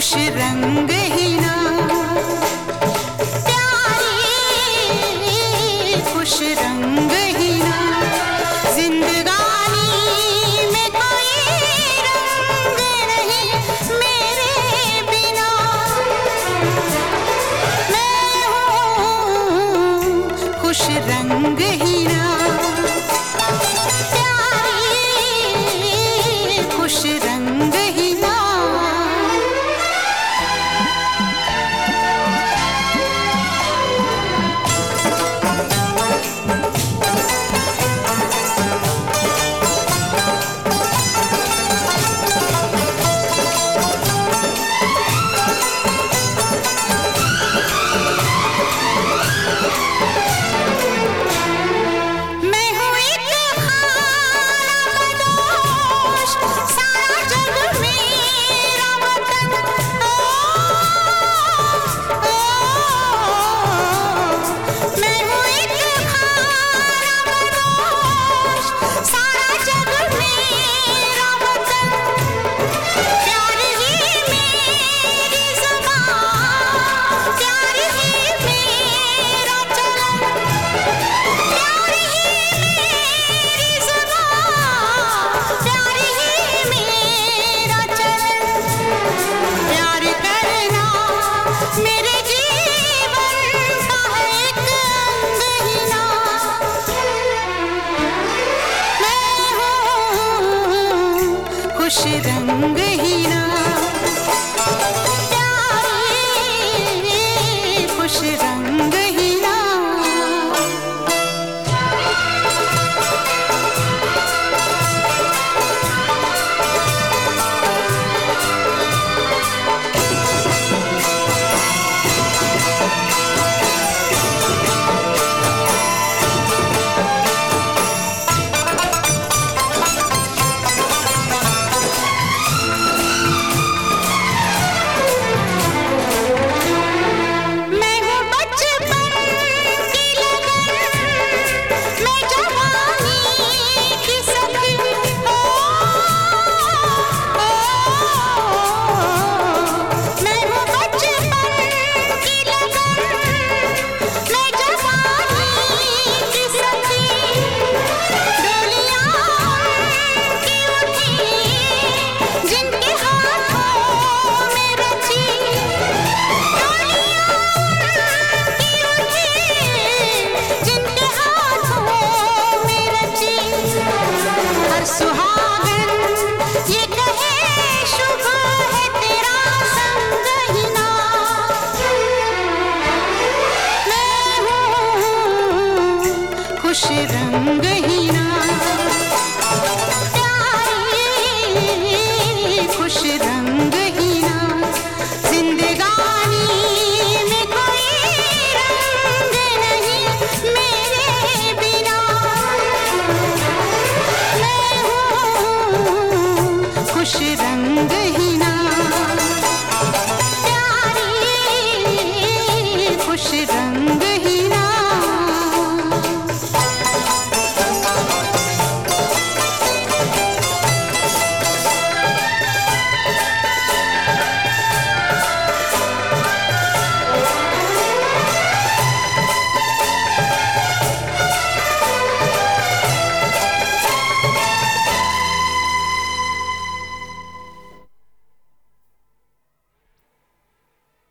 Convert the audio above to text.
खुश रंग ही ना। खुश रंग ही ना। जिंदगानी में कोई रंग नहीं मेरे बिना। मैं हूँ खुश रंग मे 时代。